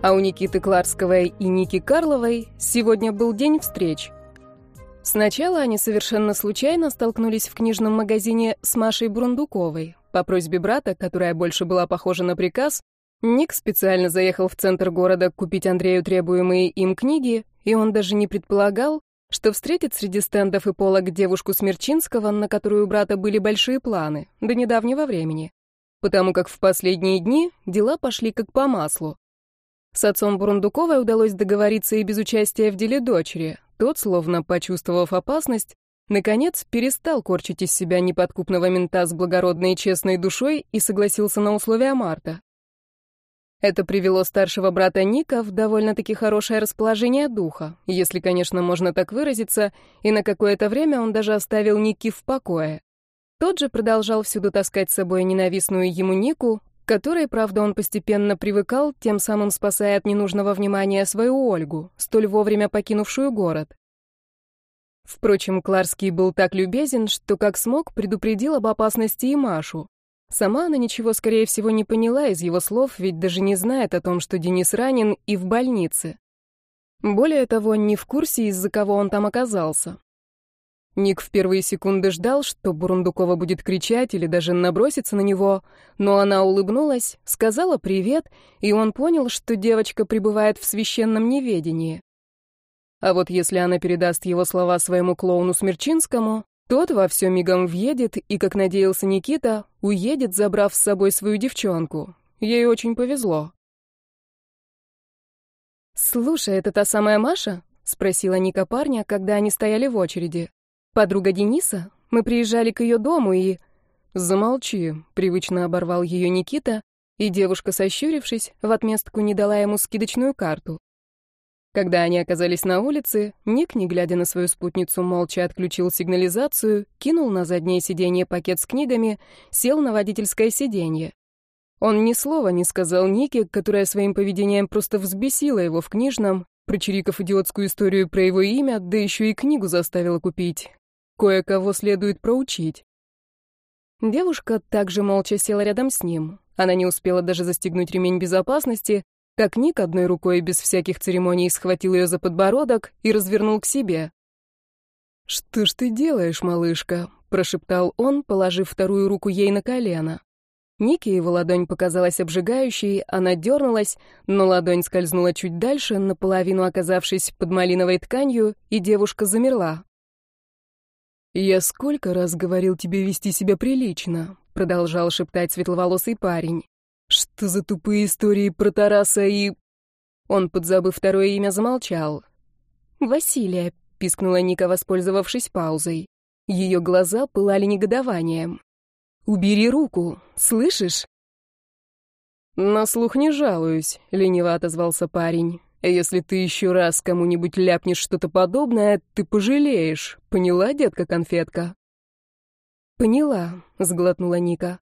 А у Никиты Кларсковой и Ники Карловой сегодня был день встреч. Сначала они совершенно случайно столкнулись в книжном магазине с Машей Брундуковой. По просьбе брата, которая больше была похожа на приказ, Ник специально заехал в центр города купить Андрею требуемые им книги, и он даже не предполагал, что встретит среди стендов и полок девушку Смерчинского, на которую у брата были большие планы, до недавнего времени. Потому как в последние дни дела пошли как по маслу. С отцом Бурундуковой удалось договориться и без участия в деле дочери. Тот, словно почувствовав опасность, наконец перестал корчить из себя неподкупного мента с благородной и честной душой и согласился на условия Марта. Это привело старшего брата Ника в довольно-таки хорошее расположение духа, если, конечно, можно так выразиться, и на какое-то время он даже оставил Ники в покое. Тот же продолжал всюду таскать с собой ненавистную ему Нику, которой, правда, он постепенно привыкал, тем самым спасая от ненужного внимания свою Ольгу, столь вовремя покинувшую город. Впрочем, Кларский был так любезен, что как смог предупредил об опасности и Машу. Сама она ничего, скорее всего, не поняла из его слов, ведь даже не знает о том, что Денис ранен и в больнице. Более того, не в курсе, из-за кого он там оказался. Ник в первые секунды ждал, что Бурундукова будет кричать или даже наброситься на него, но она улыбнулась, сказала привет, и он понял, что девочка пребывает в священном неведении. А вот если она передаст его слова своему клоуну Смерчинскому, тот во все мигом въедет и, как надеялся Никита, уедет, забрав с собой свою девчонку. Ей очень повезло. «Слушай, это та самая Маша?» — спросила Ника парня, когда они стояли в очереди. «Подруга Дениса? Мы приезжали к ее дому и...» «Замолчи», — привычно оборвал ее Никита, и девушка, сощурившись, в отместку не дала ему скидочную карту. Когда они оказались на улице, Ник, не глядя на свою спутницу, молча отключил сигнализацию, кинул на заднее сиденье пакет с книгами, сел на водительское сиденье. Он ни слова не сказал Нике, которая своим поведением просто взбесила его в книжном, прочириков идиотскую историю про его имя, да еще и книгу заставила купить. Кое-кого следует проучить. Девушка также молча села рядом с ним. Она не успела даже застегнуть ремень безопасности, как Ник одной рукой без всяких церемоний схватил ее за подбородок и развернул к себе. «Что ж ты делаешь, малышка?» — прошептал он, положив вторую руку ей на колено. Нике его ладонь показалась обжигающей, она дернулась, но ладонь скользнула чуть дальше, наполовину оказавшись под малиновой тканью, и девушка замерла. «Я сколько раз говорил тебе вести себя прилично», — продолжал шептать светловолосый парень. Что за тупые истории про Тараса и... Он, подзабыв второе имя, замолчал. «Василия», — пискнула Ника, воспользовавшись паузой. Ее глаза пылали негодованием. «Убери руку, слышишь?» «На слух не жалуюсь», — лениво отозвался парень. «Если ты еще раз кому-нибудь ляпнешь что-то подобное, ты пожалеешь. Поняла, детка-конфетка?» «Поняла», — сглотнула Ника.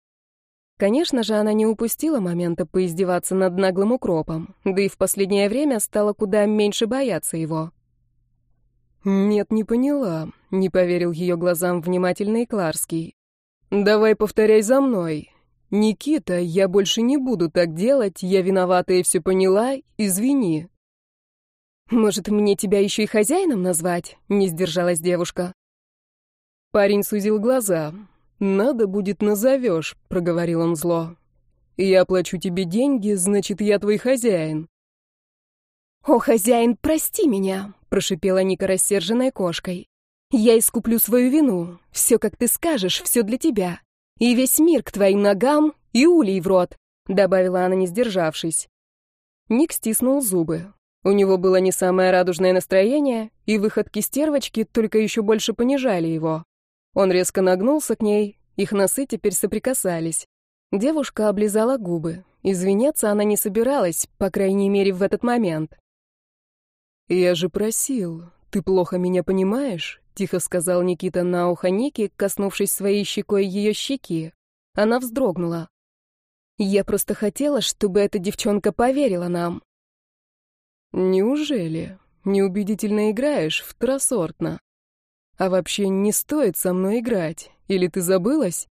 Конечно же, она не упустила момента поиздеваться над наглым укропом, да и в последнее время стала куда меньше бояться его. «Нет, не поняла», — не поверил ее глазам внимательный Кларский. «Давай повторяй за мной. Никита, я больше не буду так делать, я виновата и все поняла, извини». «Может, мне тебя еще и хозяином назвать?» — не сдержалась девушка. Парень сузил глаза. «Надо будет назовешь», — проговорил он зло. «Я плачу тебе деньги, значит, я твой хозяин». «О, хозяин, прости меня», — прошипела Ника рассерженной кошкой. «Я искуплю свою вину. Все, как ты скажешь, все для тебя. И весь мир к твоим ногам, и улей в рот», — добавила она, не сдержавшись. Ник стиснул зубы. У него было не самое радужное настроение, и выходки стервочки только еще больше понижали его. Он резко нагнулся к ней, их носы теперь соприкасались. Девушка облизала губы. Извиняться она не собиралась, по крайней мере, в этот момент. «Я же просил. Ты плохо меня понимаешь?» — тихо сказал Никита на ухо Ники, коснувшись своей щекой ее щеки. Она вздрогнула. «Я просто хотела, чтобы эта девчонка поверила нам». «Неужели? Неубедительно играешь, второсортно?» А вообще не стоит со мной играть. Или ты забылась?»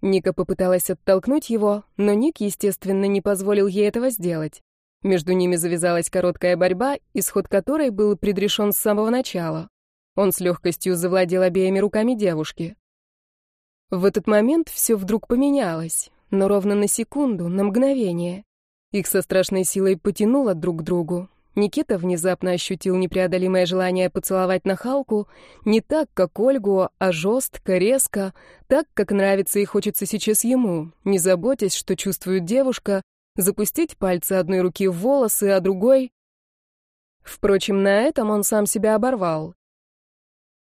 Ника попыталась оттолкнуть его, но Ник, естественно, не позволил ей этого сделать. Между ними завязалась короткая борьба, исход которой был предрешен с самого начала. Он с легкостью завладел обеими руками девушки. В этот момент все вдруг поменялось, но ровно на секунду, на мгновение. Их со страшной силой потянуло друг к другу. Никита внезапно ощутил непреодолимое желание поцеловать нахалку не так, как Ольгу, а жестко, резко, так, как нравится и хочется сейчас ему, не заботясь, что чувствует девушка, запустить пальцы одной руки в волосы, а другой... Впрочем, на этом он сам себя оборвал.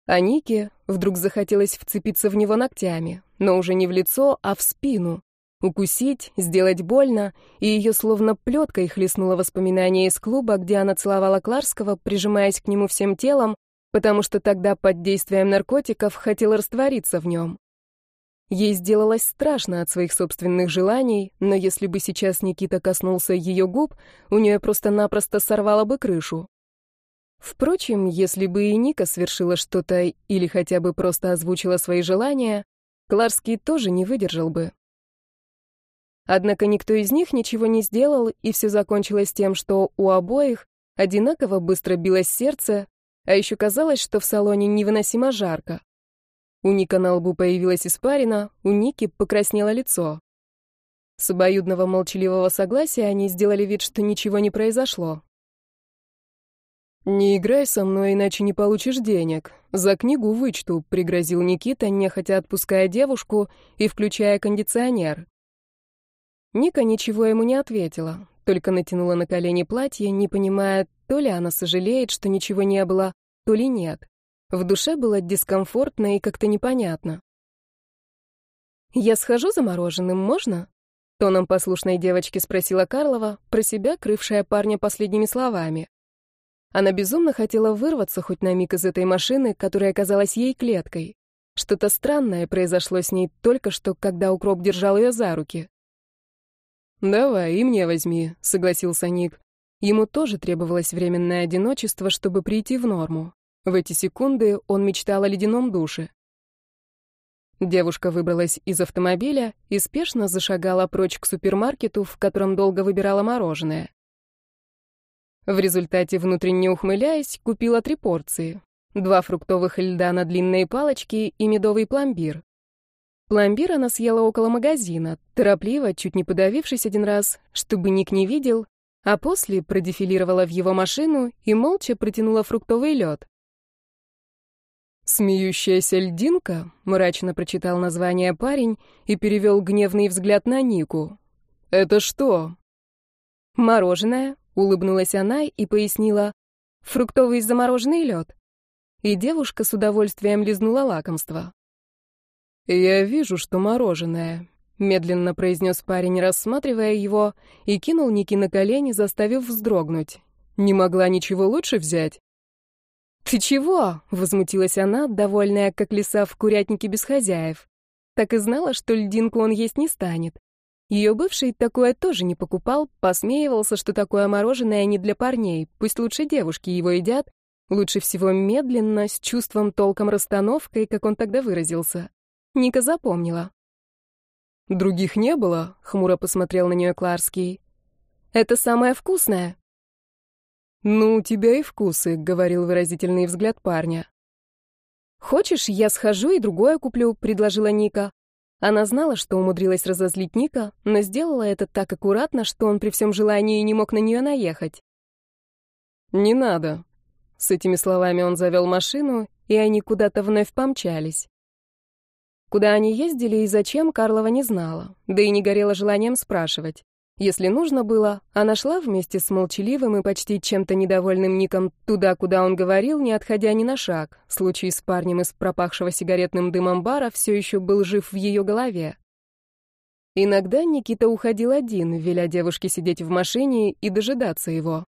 А Нике вдруг захотелось вцепиться в него ногтями, но уже не в лицо, а в спину. Укусить, сделать больно, и ее словно плеткой хлестнуло воспоминание из клуба, где она целовала Кларского, прижимаясь к нему всем телом, потому что тогда под действием наркотиков хотела раствориться в нем. Ей сделалось страшно от своих собственных желаний, но если бы сейчас Никита коснулся ее губ, у нее просто-напросто сорвало бы крышу. Впрочем, если бы и Ника совершила что-то или хотя бы просто озвучила свои желания, Кларский тоже не выдержал бы. Однако никто из них ничего не сделал, и все закончилось тем, что у обоих одинаково быстро билось сердце, а еще казалось, что в салоне невыносимо жарко. У Ника на лбу появилась испарина, у Ники покраснело лицо. С обоюдного молчаливого согласия они сделали вид, что ничего не произошло. «Не играй со мной, иначе не получишь денег. За книгу вычту», — пригрозил Никита, нехотя отпуская девушку и включая кондиционер. Ника ничего ему не ответила, только натянула на колени платье, не понимая, то ли она сожалеет, что ничего не было, то ли нет. В душе было дискомфортно и как-то непонятно. «Я схожу за мороженым, можно?» Тоном послушной девочки спросила Карлова, про себя крывшая парня последними словами. Она безумно хотела вырваться хоть на миг из этой машины, которая казалась ей клеткой. Что-то странное произошло с ней только что, когда укроп держал ее за руки. «Давай, и мне возьми», — согласился Ник. Ему тоже требовалось временное одиночество, чтобы прийти в норму. В эти секунды он мечтал о ледяном душе. Девушка выбралась из автомобиля и спешно зашагала прочь к супермаркету, в котором долго выбирала мороженое. В результате, внутренне ухмыляясь, купила три порции. Два фруктовых льда на длинные палочки и медовый пломбир. Пломбир она съела около магазина, торопливо, чуть не подавившись один раз, чтобы Ник не видел, а после продефилировала в его машину и молча протянула фруктовый лед. «Смеющаяся льдинка», — мрачно прочитал название парень и перевел гневный взгляд на Нику. «Это что?» «Мороженое», Улыбнулась она и пояснила, «Фруктовый замороженный лед». И девушка с удовольствием лизнула лакомство. «Я вижу, что мороженое», — медленно произнес парень, рассматривая его, и кинул Ники на колени, заставив вздрогнуть. «Не могла ничего лучше взять?» «Ты чего?» — возмутилась она, довольная, как лиса в курятнике без хозяев. Так и знала, что льдинку он есть не станет. Ее бывший такое тоже не покупал, посмеивался, что такое мороженое не для парней, пусть лучше девушки его едят, лучше всего медленно, с чувством толком расстановкой, как он тогда выразился. Ника запомнила. «Других не было?» — хмуро посмотрел на нее Кларский. «Это самое вкусное». «Ну, у тебя и вкусы», — говорил выразительный взгляд парня. «Хочешь, я схожу и другое куплю», — предложила Ника. Она знала, что умудрилась разозлить Ника, но сделала это так аккуратно, что он при всем желании не мог на нее наехать. «Не надо». С этими словами он завел машину, и они куда-то вновь помчались. Куда они ездили и зачем, Карлова не знала, да и не горела желанием спрашивать. Если нужно было, она шла вместе с молчаливым и почти чем-то недовольным Ником туда, куда он говорил, не отходя ни на шаг. Случай с парнем из пропахшего сигаретным дымом бара все еще был жив в ее голове. Иногда Никита уходил один, веля девушке сидеть в машине и дожидаться его.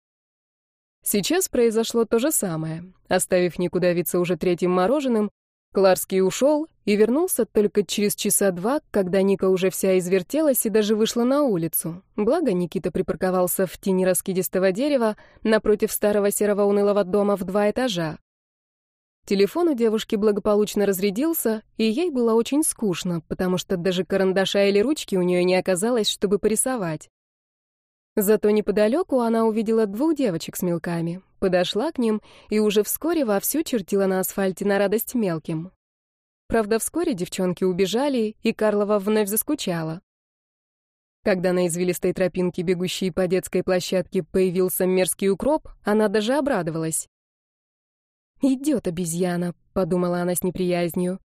Сейчас произошло то же самое. Оставив Нику давиться уже третьим мороженым, Кларский ушел и вернулся только через часа два, когда Ника уже вся извертелась и даже вышла на улицу. Благо Никита припарковался в тени раскидистого дерева напротив старого серого унылого дома в два этажа. Телефон у девушки благополучно разрядился, и ей было очень скучно, потому что даже карандаша или ручки у нее не оказалось, чтобы порисовать. Зато неподалеку она увидела двух девочек с мелками, подошла к ним и уже вскоре вовсю чертила на асфальте на радость мелким. Правда, вскоре девчонки убежали, и Карлова вновь заскучала. Когда на извилистой тропинке, бегущей по детской площадке, появился мерзкий укроп, она даже обрадовалась. «Идет обезьяна», — подумала она с неприязнью.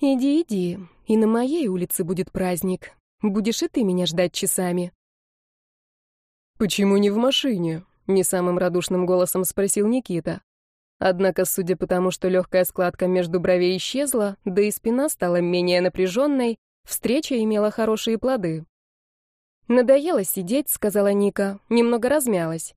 «Иди, иди, и на моей улице будет праздник. Будешь и ты меня ждать часами». «Почему не в машине?» — не самым радушным голосом спросил Никита. Однако, судя по тому, что легкая складка между бровей исчезла, да и спина стала менее напряженной, встреча имела хорошие плоды. «Надоело сидеть», — сказала Ника, немного размялась.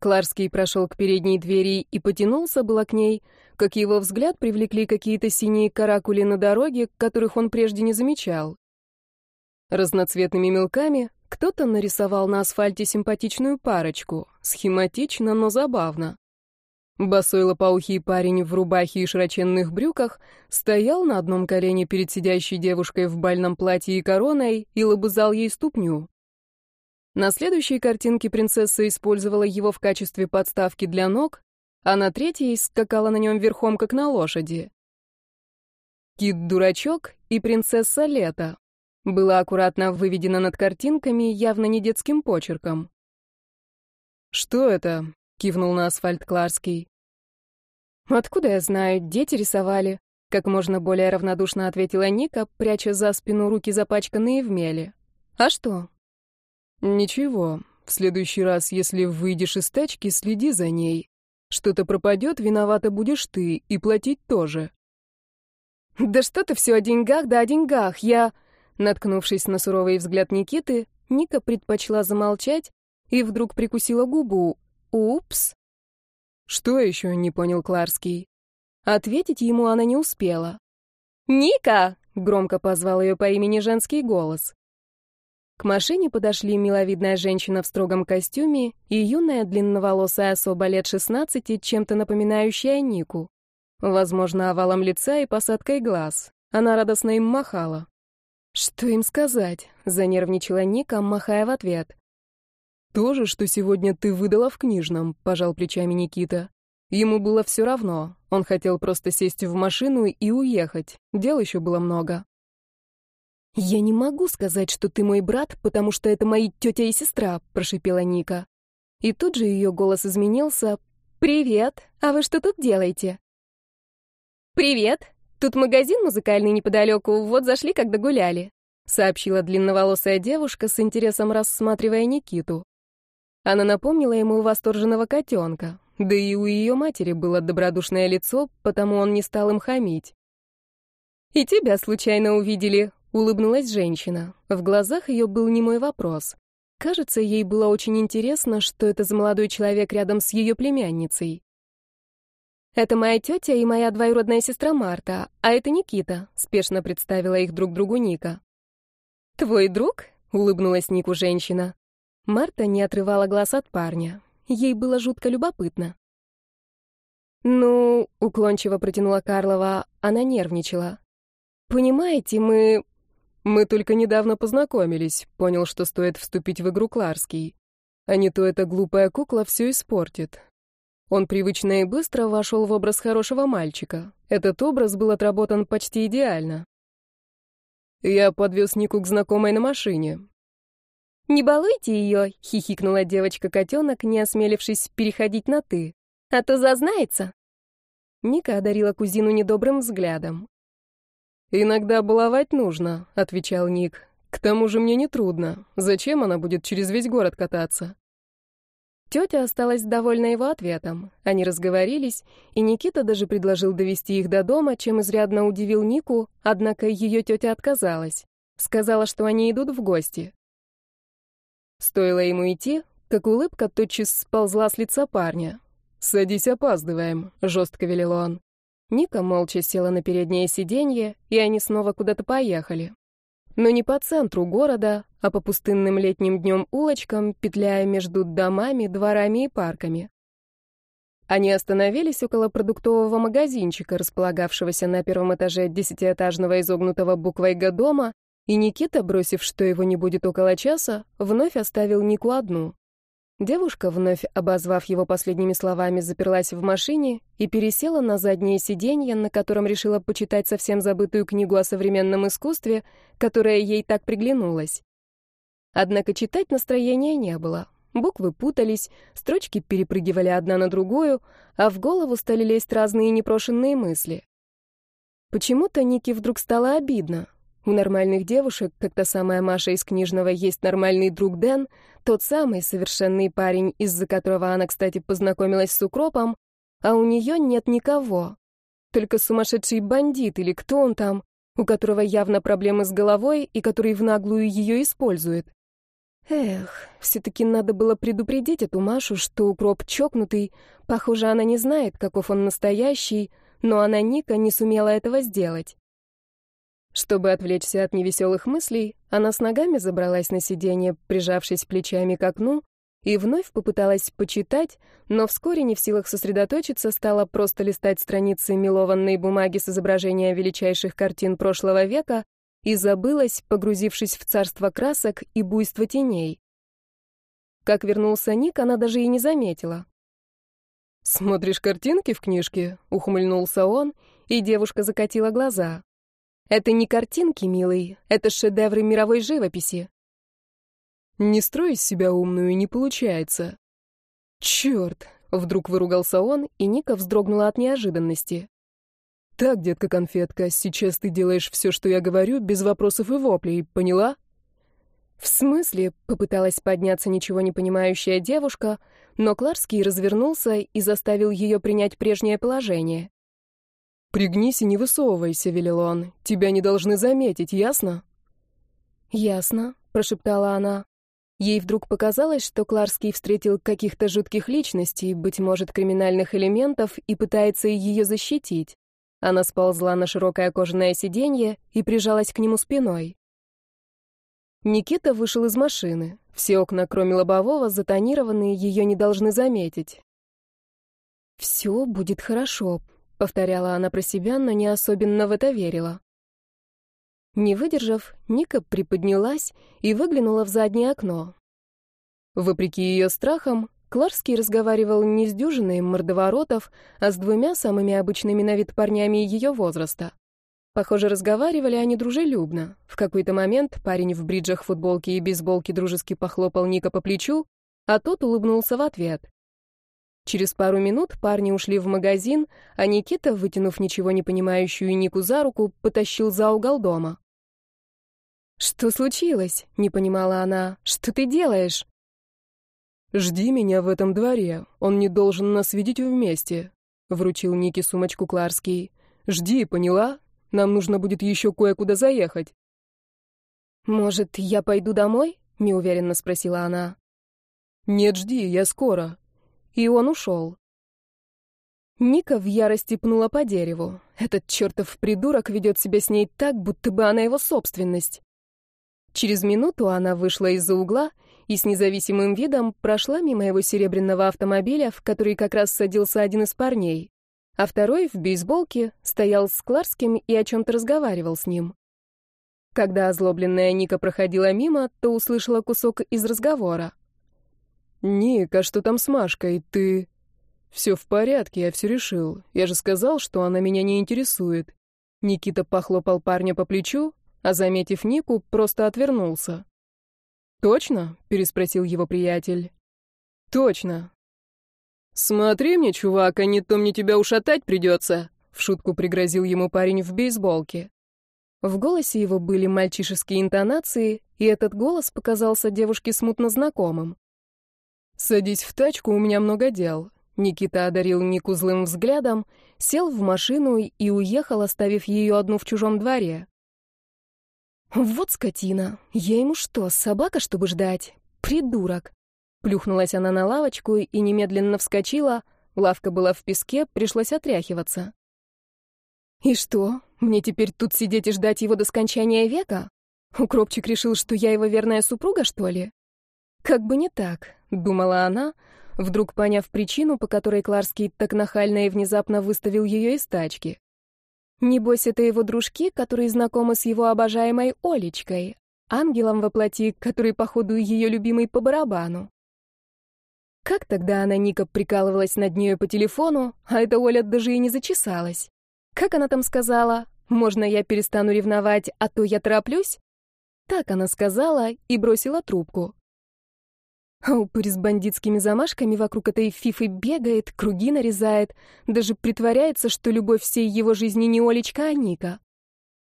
Кларский прошел к передней двери и потянулся было к ней, как его взгляд привлекли какие-то синие каракули на дороге, которых он прежде не замечал. Разноцветными мелками кто-то нарисовал на асфальте симпатичную парочку, схематично, но забавно. Босой лопоухий парень в рубахе и широченных брюках стоял на одном колене перед сидящей девушкой в бальном платье и короной и лобызал ей ступню. На следующей картинке принцесса использовала его в качестве подставки для ног, а на третьей скакала на нем верхом, как на лошади. Кит-дурачок и принцесса Лето было аккуратно выведено над картинками, явно не детским почерком. «Что это?» — кивнул на асфальт Кларский. «Откуда я знаю? Дети рисовали», — как можно более равнодушно ответила Ника, пряча за спину руки, запачканные в меле. «А что?» «Ничего. В следующий раз, если выйдешь из тачки, следи за ней. Что-то пропадет, виновата будешь ты, и платить тоже». «Да что ты все о деньгах, да о деньгах. Я...» Наткнувшись на суровый взгляд Никиты, Ника предпочла замолчать и вдруг прикусила губу. «Упс!» «Что еще?» — не понял Кларский. Ответить ему она не успела. «Ника!» — громко позвал ее по имени женский голос. К машине подошли миловидная женщина в строгом костюме и юная длинноволосая особа лет 16, чем-то напоминающая Нику. Возможно, овалом лица и посадкой глаз. Она радостно им махала. «Что им сказать?» — занервничала Ника, махая в ответ. «То же, что сегодня ты выдала в книжном», — пожал плечами Никита. Ему было все равно. Он хотел просто сесть в машину и уехать. Дел еще было много. «Я не могу сказать, что ты мой брат, потому что это мои тетя и сестра», — прошипела Ника. И тут же ее голос изменился. «Привет! А вы что тут делаете?» «Привет! Тут магазин музыкальный неподалеку, вот зашли, когда гуляли», — сообщила длинноволосая девушка с интересом рассматривая Никиту. Она напомнила ему восторженного котенка, да и у ее матери было добродушное лицо, потому он не стал им хамить. «И тебя случайно увидели», — улыбнулась женщина. В глазах ее был немой вопрос. Кажется, ей было очень интересно, что это за молодой человек рядом с ее племянницей. «Это моя тетя и моя двоюродная сестра Марта, а это Никита», — спешно представила их друг другу Ника. «Твой друг?» — улыбнулась Нику женщина. Марта не отрывала глаз от парня. Ей было жутко любопытно. «Ну...» — уклончиво протянула Карлова, она нервничала. «Понимаете, мы...» «Мы только недавно познакомились», — понял, что стоит вступить в игру Кларский. А не то эта глупая кукла все испортит. Он привычно и быстро вошел в образ хорошего мальчика. Этот образ был отработан почти идеально. Я подвез Нику к знакомой на машине. «Не балуйте ее», — хихикнула девочка-котенок, не осмелившись переходить на «ты», «а то зазнается». Ника одарила кузину недобрым взглядом. «Иногда баловать нужно», — отвечал Ник. «К тому же мне не трудно. Зачем она будет через весь город кататься?» Тетя осталась довольна его ответом. Они разговорились, и Никита даже предложил довести их до дома, чем изрядно удивил Нику, однако ее тетя отказалась. Сказала, что они идут в гости. Стоило ему идти, как улыбка тотчас сползла с лица парня. «Садись, опаздываем», — жестко велел он. Ника молча села на переднее сиденье, и они снова куда-то поехали. Но не по центру города, а по пустынным летним днем улочкам, петляя между домами, дворами и парками. Они остановились около продуктового магазинчика, располагавшегося на первом этаже десятиэтажного изогнутого буквой «Г» дома, И Никита, бросив, что его не будет около часа, вновь оставил Нику одну. Девушка, вновь обозвав его последними словами, заперлась в машине и пересела на заднее сиденье, на котором решила почитать совсем забытую книгу о современном искусстве, которая ей так приглянулась. Однако читать настроения не было. Буквы путались, строчки перепрыгивали одна на другую, а в голову стали лезть разные непрошенные мысли. Почему-то Нике вдруг стало обидно. У нормальных девушек, как та самая Маша из книжного, есть нормальный друг Дэн, тот самый совершенный парень, из-за которого она, кстати, познакомилась с укропом, а у нее нет никого. Только сумасшедший бандит или кто он там, у которого явно проблемы с головой и который в наглую ее использует. Эх, все-таки надо было предупредить эту Машу, что укроп чокнутый, похоже, она не знает, каков он настоящий, но она, Ника, не сумела этого сделать. Чтобы отвлечься от невеселых мыслей, она с ногами забралась на сиденье, прижавшись плечами к окну, и вновь попыталась почитать, но вскоре не в силах сосредоточиться, стала просто листать страницы мелованной бумаги с изображением величайших картин прошлого века и забылась, погрузившись в царство красок и буйство теней. Как вернулся Ник, она даже и не заметила. «Смотришь картинки в книжке?» — ухмыльнулся он, и девушка закатила глаза. Это не картинки, милый, это шедевры мировой живописи. Не строй из себя умную, не получается. Черт! Вдруг выругался он, и Ника вздрогнула от неожиданности. Так, детка-конфетка, сейчас ты делаешь все, что я говорю, без вопросов и воплей, поняла? В смысле? Попыталась подняться ничего не понимающая девушка, но Кларский развернулся и заставил ее принять прежнее положение. «Пригнись и не высовывайся», — велел он. «Тебя не должны заметить, ясно?» «Ясно», — прошептала она. Ей вдруг показалось, что Кларский встретил каких-то жутких личностей, быть может, криминальных элементов, и пытается ее защитить. Она сползла на широкое кожаное сиденье и прижалась к нему спиной. Никита вышел из машины. Все окна, кроме лобового, затонированные, ее не должны заметить. «Все будет хорошо», повторяла она про себя, но не особенно в это верила. Не выдержав, Ника приподнялась и выглянула в заднее окно. Вопреки ее страхам, Кларский разговаривал не с дюжиной мордоворотов, а с двумя самыми обычными на вид парнями ее возраста. Похоже, разговаривали они дружелюбно. В какой-то момент парень в бриджах, футболке и бейсболке дружески похлопал Ника по плечу, а тот улыбнулся в ответ. Через пару минут парни ушли в магазин, а Никита, вытянув ничего не понимающую Нику за руку, потащил за угол дома. «Что случилось?» — не понимала она. «Что ты делаешь?» «Жди меня в этом дворе. Он не должен нас видеть вместе», — вручил Нике сумочку Кларский. «Жди, поняла? Нам нужно будет еще кое-куда заехать». «Может, я пойду домой?» — неуверенно спросила она. «Нет, жди, я скоро», и он ушел. Ника в ярости пнула по дереву. Этот чертов придурок ведет себя с ней так, будто бы она его собственность. Через минуту она вышла из-за угла и с независимым видом прошла мимо его серебряного автомобиля, в который как раз садился один из парней, а второй в бейсболке стоял с Кларским и о чем-то разговаривал с ним. Когда озлобленная Ника проходила мимо, то услышала кусок из разговора. «Ник, а что там с Машкой? Ты...» «Все в порядке, я все решил. Я же сказал, что она меня не интересует». Никита похлопал парня по плечу, а, заметив Нику, просто отвернулся. «Точно?» — переспросил его приятель. «Точно». «Смотри мне, чувак, а не то мне тебя ушатать придется», — в шутку пригрозил ему парень в бейсболке. В голосе его были мальчишеские интонации, и этот голос показался девушке смутно знакомым. «Садись в тачку, у меня много дел». Никита одарил Нику злым взглядом, сел в машину и уехал, оставив ее одну в чужом дворе. «Вот скотина! Я ему что, собака, чтобы ждать? Придурок!» Плюхнулась она на лавочку и немедленно вскочила. Лавка была в песке, пришлось отряхиваться. «И что, мне теперь тут сидеть и ждать его до скончания века? Укропчик решил, что я его верная супруга, что ли? Как бы не так думала она, вдруг поняв причину, по которой Кларский так нахально и внезапно выставил ее из тачки. Небось, это его дружки, которые знакомы с его обожаемой Олечкой, ангелом во плоти, который, походу, ее любимый по барабану. Как тогда она, Ника, прикалывалась над нею по телефону, а эта Оля даже и не зачесалась? Как она там сказала? «Можно я перестану ревновать, а то я тороплюсь?» Так она сказала и бросила трубку. А упырь с бандитскими замашками вокруг этой фифы бегает, круги нарезает, даже притворяется, что любовь всей его жизни не Олечка, а Ника.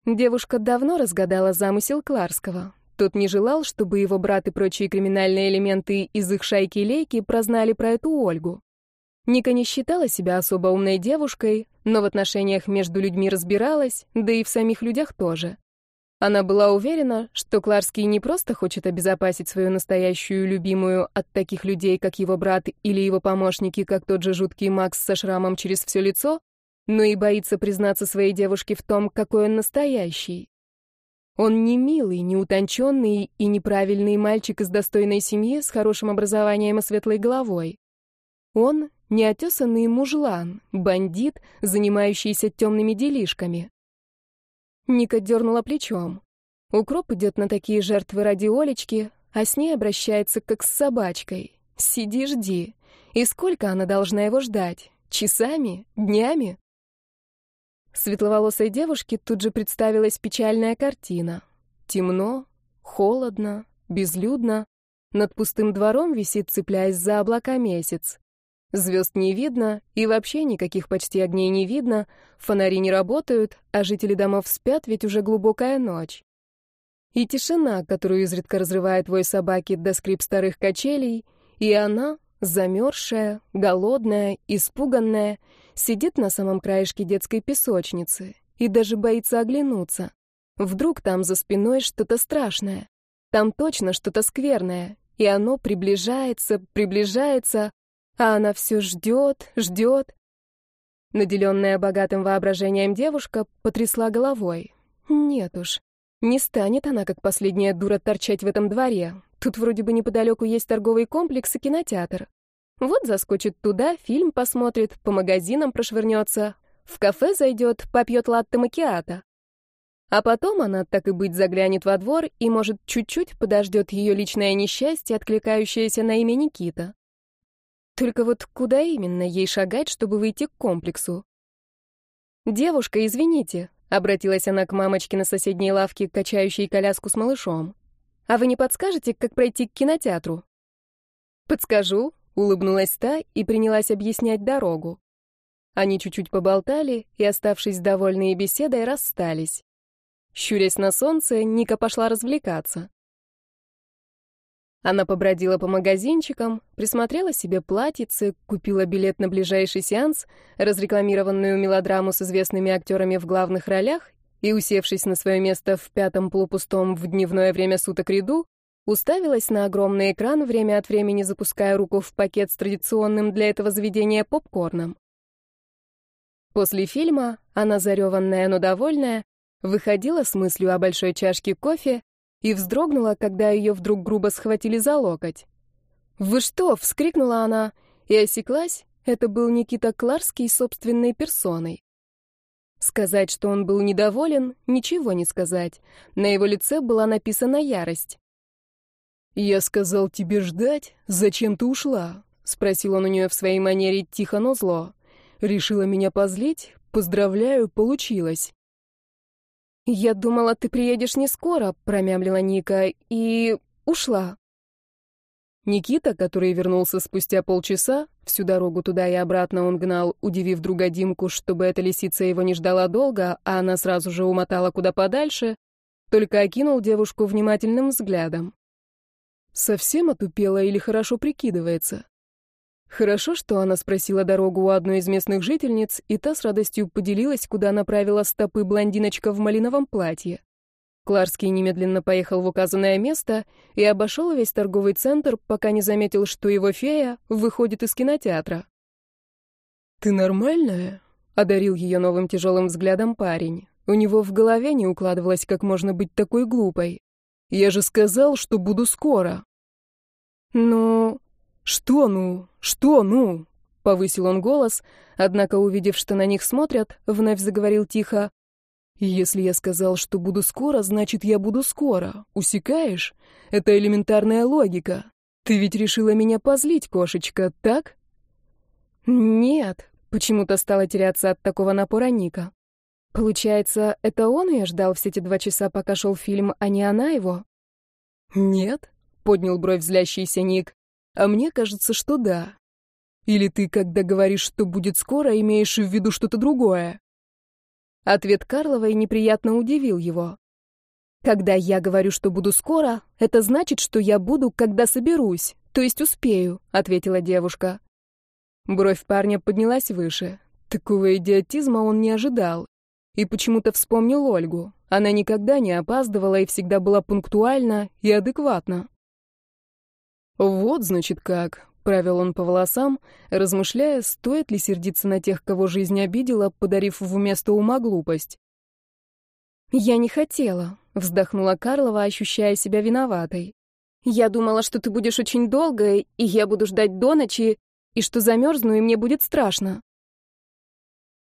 Девушка давно разгадала замысел Кларского. Тот не желал, чтобы его брат и прочие криминальные элементы из их шайки-лейки прознали про эту Ольгу. Ника не считала себя особо умной девушкой, но в отношениях между людьми разбиралась, да и в самих людях тоже. Она была уверена, что Кларский не просто хочет обезопасить свою настоящую любимую от таких людей, как его брат или его помощники, как тот же жуткий Макс со шрамом через все лицо, но и боится признаться своей девушке в том, какой он настоящий. Он не милый, не утонченный и неправильный мальчик из достойной семьи с хорошим образованием и светлой головой. Он неотесанный мужлан, бандит, занимающийся темными делишками. Ника дернула плечом. Укроп идет на такие жертвы ради Олечки, а с ней обращается как с собачкой. Сиди, жди. И сколько она должна его ждать? Часами? Днями? Светловолосой девушке тут же представилась печальная картина. Темно, холодно, безлюдно. Над пустым двором висит, цепляясь за облака, месяц. Звезд не видно, и вообще никаких почти огней не видно, фонари не работают, а жители домов спят, ведь уже глубокая ночь. И тишина, которую изредка разрывает вой собаки до скрип старых качелей, и она, замерзшая, голодная, испуганная, сидит на самом краешке детской песочницы и даже боится оглянуться. Вдруг там за спиной что-то страшное. Там точно что-то скверное, и оно приближается, приближается, а она все ждет, ждет. Наделенная богатым воображением девушка потрясла головой. Нет уж, не станет она, как последняя дура, торчать в этом дворе. Тут вроде бы неподалеку есть торговый комплекс и кинотеатр. Вот заскочит туда, фильм посмотрит, по магазинам прошвырнется, в кафе зайдет, попьет латте-макиато. А потом она, так и быть, заглянет во двор и, может, чуть-чуть подождет ее личное несчастье, откликающееся на имя Никита. Только вот куда именно ей шагать, чтобы выйти к комплексу? «Девушка, извините», — обратилась она к мамочке на соседней лавке, качающей коляску с малышом. «А вы не подскажете, как пройти к кинотеатру?» «Подскажу», — улыбнулась та и принялась объяснять дорогу. Они чуть-чуть поболтали и, оставшись довольные беседой, расстались. Щурясь на солнце, Ника пошла развлекаться. Она побродила по магазинчикам, присмотрела себе платьице, купила билет на ближайший сеанс, разрекламированную мелодраму с известными актерами в главных ролях и, усевшись на свое место в пятом полупустом в дневное время суток ряду, уставилась на огромный экран, время от времени запуская руку в пакет с традиционным для этого заведения попкорном. После фильма она, зареванная, но довольная, выходила с мыслью о большой чашке кофе и вздрогнула, когда ее вдруг грубо схватили за локоть. «Вы что?» — вскрикнула она и осеклась. Это был Никита Кларский собственной персоной. Сказать, что он был недоволен, ничего не сказать. На его лице была написана ярость. «Я сказал тебе ждать? Зачем ты ушла?» — спросил он у нее в своей манере тихо, но зло. «Решила меня позлить? Поздравляю, получилось». «Я думала, ты приедешь не скоро», — промямлила Ника, и ушла. Никита, который вернулся спустя полчаса, всю дорогу туда и обратно он гнал, удивив друга Димку, чтобы эта лисица его не ждала долго, а она сразу же умотала куда подальше, только окинул девушку внимательным взглядом. Совсем отупела или хорошо прикидывается? Хорошо, что она спросила дорогу у одной из местных жительниц, и та с радостью поделилась, куда направила стопы блондиночка в малиновом платье. Кларский немедленно поехал в указанное место и обошел весь торговый центр, пока не заметил, что его фея выходит из кинотеатра. «Ты нормальная?» — одарил ее новым тяжелым взглядом парень. У него в голове не укладывалось, как можно быть такой глупой. «Я же сказал, что буду скоро». «Ну...» «Что ну? Что ну?» — повысил он голос, однако, увидев, что на них смотрят, вновь заговорил тихо. Если я сказал, что буду скоро, значит, я буду скоро. Усекаешь? Это элементарная логика. Ты ведь решила меня позлить, кошечка, так? Нет, почему-то стала теряться от такого напора Ника. Получается, это он ее ждал все эти два часа, пока шел фильм, а не она его? Нет, поднял бровь злящийся Ник. А мне кажется, что да. Или ты, когда говоришь, что будет скоро, имеешь в виду что-то другое? Ответ Карловой неприятно удивил его. Когда я говорю, что буду скоро, это значит, что я буду, когда соберусь, то есть успею, ответила девушка. Бровь парня поднялась выше. Такого идиотизма он не ожидал. И почему-то вспомнил Ольгу. Она никогда не опаздывала и всегда была пунктуальна и адекватна. Вот, значит, как. Правил он по волосам, размышляя, стоит ли сердиться на тех, кого жизнь обидела, подарив вместо ума глупость. «Я не хотела», — вздохнула Карлова, ощущая себя виноватой. «Я думала, что ты будешь очень долго, и я буду ждать до ночи, и что замерзну, и мне будет страшно».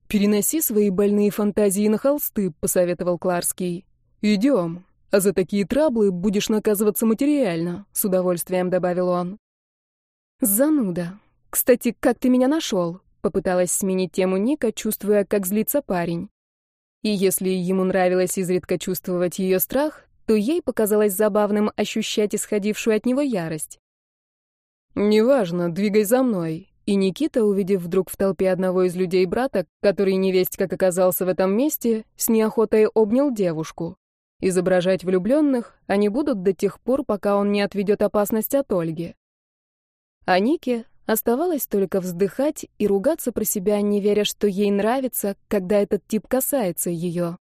«Переноси свои больные фантазии на холсты», — посоветовал Кларский. «Идем, а за такие траблы будешь наказываться материально», — с удовольствием добавил он. «Зануда. Кстати, как ты меня нашел?» — попыталась сменить тему Ника, чувствуя, как злится парень. И если ему нравилось изредка чувствовать ее страх, то ей показалось забавным ощущать исходившую от него ярость. «Неважно, двигай за мной». И Никита, увидев вдруг в толпе одного из людей брата, который невесть как оказался в этом месте, с неохотой обнял девушку. Изображать влюбленных они будут до тех пор, пока он не отведет опасность от Ольги. А Нике оставалось только вздыхать и ругаться про себя, не веря, что ей нравится, когда этот тип касается ее.